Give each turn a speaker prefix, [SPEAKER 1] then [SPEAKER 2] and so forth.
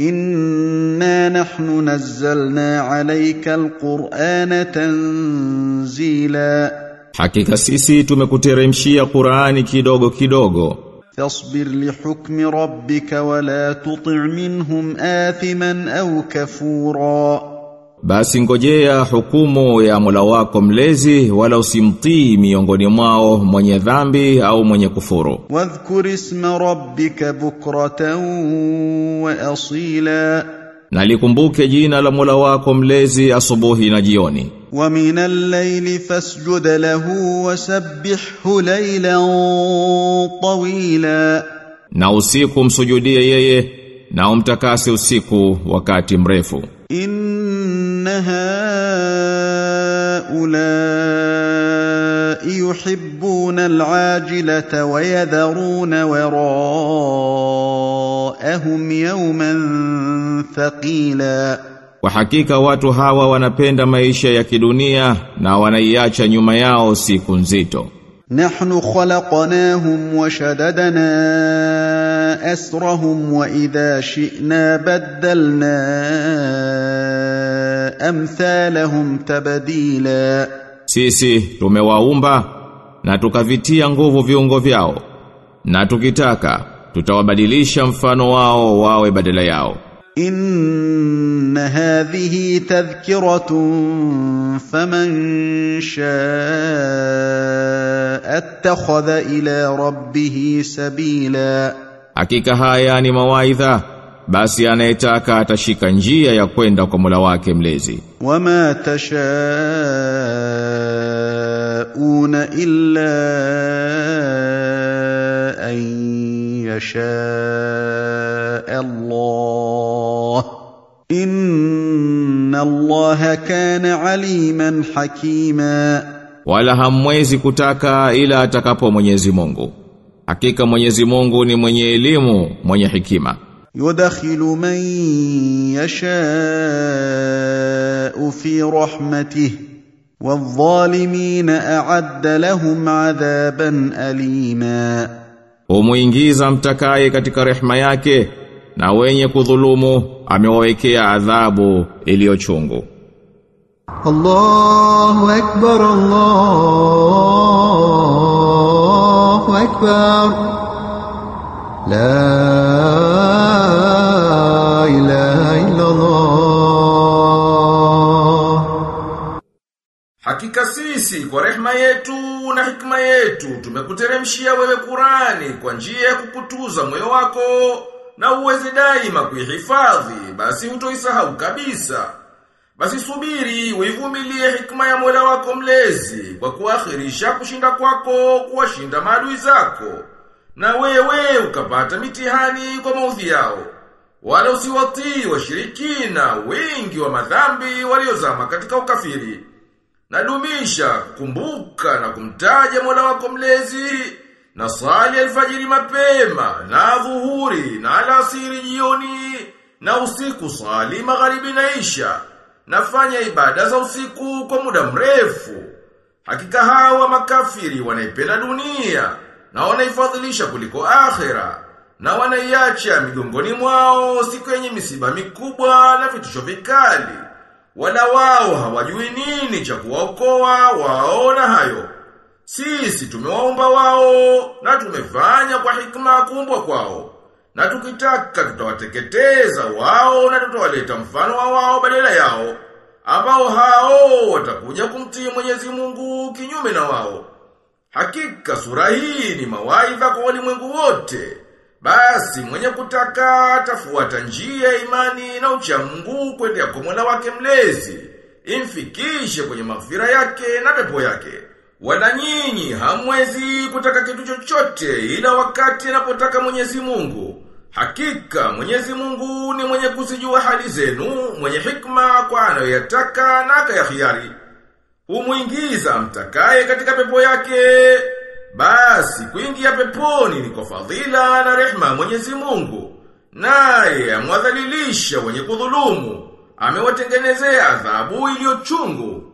[SPEAKER 1] إنا نحن نزلنا عليك القرآن تنزيلا
[SPEAKER 2] Hakika sisi tumekuteremshia Qur'ani kidogo kidogo
[SPEAKER 1] فاصبر لحكم ربك ولا تطع منهم آثما أو كفورا
[SPEAKER 2] basi ngojea hukumu ya mula wako mlezi wala usimtii miongoni mwao mwenye dhambi au mwenye kufuru.
[SPEAKER 1] Wadhkur isma rabbika bukratan wa asila.
[SPEAKER 2] Na likumbuke jina la Mola wako mlezi asubuhi na jioni.
[SPEAKER 1] Wa minal layli fasjud lahu wasabbihhu laylan tawila.
[SPEAKER 2] Na usiku msujudie yeye na umtakase usiku wakati mrefu.
[SPEAKER 1] In هؤلاء يحبون العاجلة ويذرون وراءهم يوما ثقيلا
[SPEAKER 2] Kwa hakika watu hawa wanapenda maisha ya kidunia na wanaiacha nyuma yao siku nzito.
[SPEAKER 1] نحن خلقناهم وشددنا أسرهم وإذا شئنا بدلنا amthalahum tabdila.
[SPEAKER 2] Sisi tumewaumba na tukavitia nguvu viungo vyao na tukitaka tutawabadilisha mfano wao wawe badala yao.
[SPEAKER 1] Inna hadhihi tadhkiratun faman shaa attakhadha ila rabbihi sabila.
[SPEAKER 2] Hakika haya ni mawaidha basi anayetaka atashika njia ya kwenda kwa Mola wake mlezi.
[SPEAKER 1] Wama tashauna illa an yasha Allah inna Allah kana aliman hakima,
[SPEAKER 2] wala hamwezi kutaka ila atakapo Mwenyezi Mungu. Hakika Mwenyezi Mungu ni mwenye elimu, mwenye hikima.
[SPEAKER 1] يدخل من يشاء في رحمته والظالمين أعد لهم عذابا أليما
[SPEAKER 2] Humuingiza mtakaye katika rehema yake na wenye kudhulumu amewawekea adhabu iliyochungu.
[SPEAKER 3] الله أكبر الله أكبر la ilaha illa Allah.
[SPEAKER 4] Hakika sisi kwa rehema yetu na hikma yetu tumekuteremshia wewe Kurani kwa njia ya kukutuza moyo wako na uweze daima kuihifadhi, basi hutoisahau kabisa. Basi subiri uivumilie hikma ya Mola wako mlezi kwa kuakhirisha kushinda kwako kuwashinda maadui zako na wewe ukapata mitihani kwa maudhi yao. Wala usiwatii washirikina wengi wa madhambi waliozama katika ukafiri. nadumisha kumbuka na kumtaja Mola wako mlezi na sali alfajiri mapema na dhuhuri na alasiri jioni na usiku sali magharibi na isha nafanya ibada za usiku kwa muda mrefu hakika hawa makafiri wanaipenda dunia na wanaifadhilisha kuliko akhera na wanaiacha migongoni mwao siku yenye misiba mikubwa na vitisho vikali wala wao hawajui nini cha kuwaokoa wao na hayo. Sisi tumewaumba wao na tumefanya kwa hikma kumbwa kwao. Na tukitaka tutawateketeza wao na tutawaleta mfano wa wao badala yao. Ambao hao watakuja kumtii Mwenyezi Mungu kinyume na wao. Hakika sura hii ni mawaidha kwa walimwengu wote. Basi mwenye kutaka atafuata njia ya imani na ucha Mungu kwendea kwa Mola wake mlezi, imfikishe kwenye mafira yake na pepo yake. Wala nyinyi hamwezi kutaka kitu chochote ila wakati anapotaka Mwenyezi Mungu. Hakika Mwenyezi Mungu ni mwenye kuzijua hali zenu, mwenye hikma kwa anayoyataka na akayahiari. Humuingiza mtakaye katika pepo yake. Basi kuingia peponi ni kwa fadhila na rehma Mwenyezi Mungu. Naye amwadhalilisha wenye kudhulumu. Amewatengenezea adhabu iliyochungu.